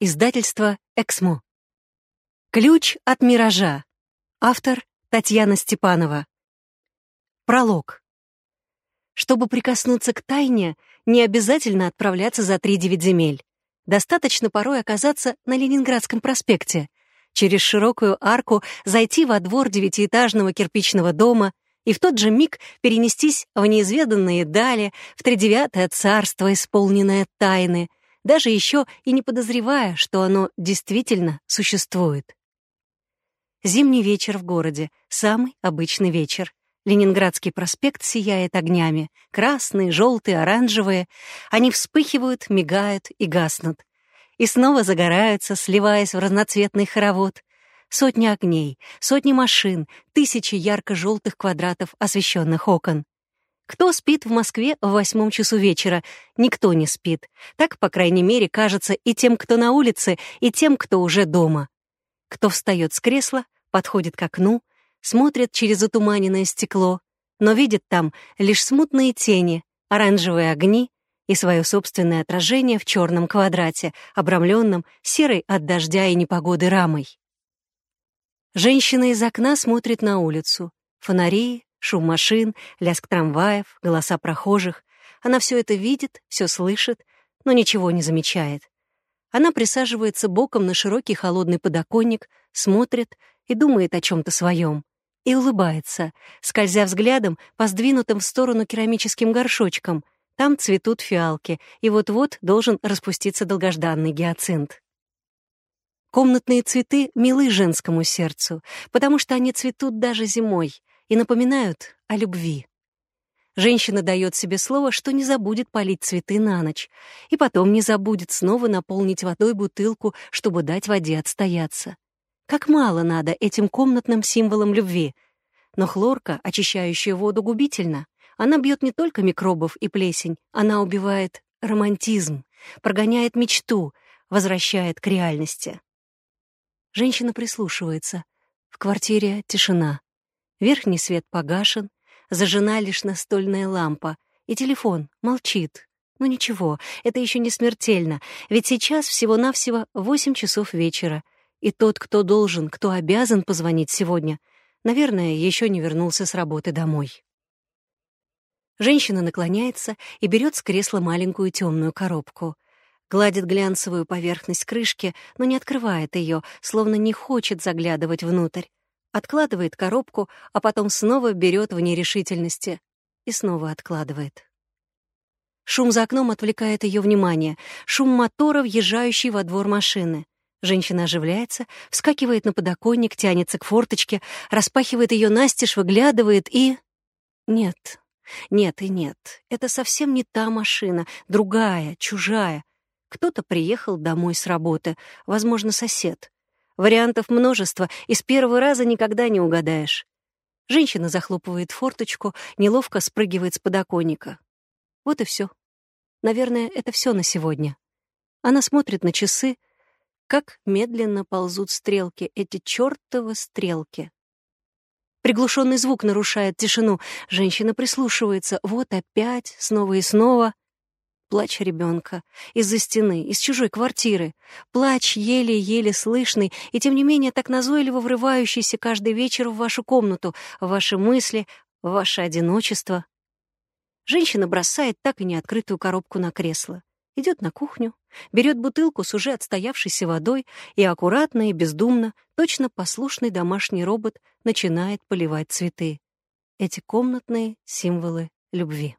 Издательство «Эксмо». Ключ от миража. Автор Татьяна Степанова. Пролог. Чтобы прикоснуться к тайне, не обязательно отправляться за три девять земель. Достаточно порой оказаться на Ленинградском проспекте, через широкую арку зайти во двор девятиэтажного кирпичного дома и в тот же миг перенестись в неизведанные дали, в тридевятое царство, исполненное тайны — даже еще и не подозревая, что оно действительно существует. Зимний вечер в городе, самый обычный вечер. Ленинградский проспект сияет огнями. Красные, желтые, оранжевые. Они вспыхивают, мигают и гаснут. И снова загораются, сливаясь в разноцветный хоровод. Сотни огней, сотни машин, тысячи ярко-желтых квадратов освещенных окон. Кто спит в Москве в восьмом часу вечера? Никто не спит. Так, по крайней мере, кажется и тем, кто на улице, и тем, кто уже дома. Кто встает с кресла, подходит к окну, смотрит через затуманенное стекло, но видит там лишь смутные тени, оранжевые огни и свое собственное отражение в черном квадрате, обрамленном серой от дождя и непогоды рамой. Женщина из окна смотрит на улицу. Фонари, Шум машин, лязг трамваев, голоса прохожих. Она все это видит, все слышит, но ничего не замечает. Она присаживается боком на широкий холодный подоконник, смотрит и думает о чем то своем. И улыбается, скользя взглядом по сдвинутым в сторону керамическим горшочкам. Там цветут фиалки, и вот-вот должен распуститься долгожданный гиацинт. Комнатные цветы милы женскому сердцу, потому что они цветут даже зимой, и напоминают о любви. Женщина дает себе слово, что не забудет полить цветы на ночь, и потом не забудет снова наполнить водой бутылку, чтобы дать воде отстояться. Как мало надо этим комнатным символам любви. Но хлорка, очищающая воду, губительна. Она бьет не только микробов и плесень, она убивает романтизм, прогоняет мечту, возвращает к реальности. Женщина прислушивается. В квартире тишина. Верхний свет погашен, зажжена лишь настольная лампа, и телефон молчит. Ну ничего, это еще не смертельно, ведь сейчас всего-навсего восемь часов вечера, и тот, кто должен, кто обязан позвонить сегодня, наверное, еще не вернулся с работы домой. Женщина наклоняется и берет с кресла маленькую темную коробку. Гладит глянцевую поверхность крышки, но не открывает ее, словно не хочет заглядывать внутрь откладывает коробку, а потом снова берет в нерешительности и снова откладывает. Шум за окном отвлекает ее внимание. Шум мотора, въезжающий во двор машины. Женщина оживляется, вскакивает на подоконник, тянется к форточке, распахивает ее настежь, выглядывает и... Нет, нет и нет. Это совсем не та машина, другая, чужая. Кто-то приехал домой с работы, возможно, сосед. Вариантов множество, и с первого раза никогда не угадаешь. Женщина захлопывает форточку, неловко спрыгивает с подоконника. Вот и все. Наверное, это все на сегодня. Она смотрит на часы, как медленно ползут стрелки, эти чертовы стрелки. Приглушенный звук нарушает тишину. Женщина прислушивается. Вот опять, снова и снова — Плач ребенка из-за стены, из чужой квартиры. Плач еле-еле слышный и, тем не менее, так назойливо врывающийся каждый вечер в вашу комнату, в ваши мысли, в ваше одиночество. Женщина бросает так и неоткрытую коробку на кресло. Идет на кухню, берет бутылку с уже отстоявшейся водой и аккуратно и бездумно, точно послушный домашний робот, начинает поливать цветы. Эти комнатные символы любви.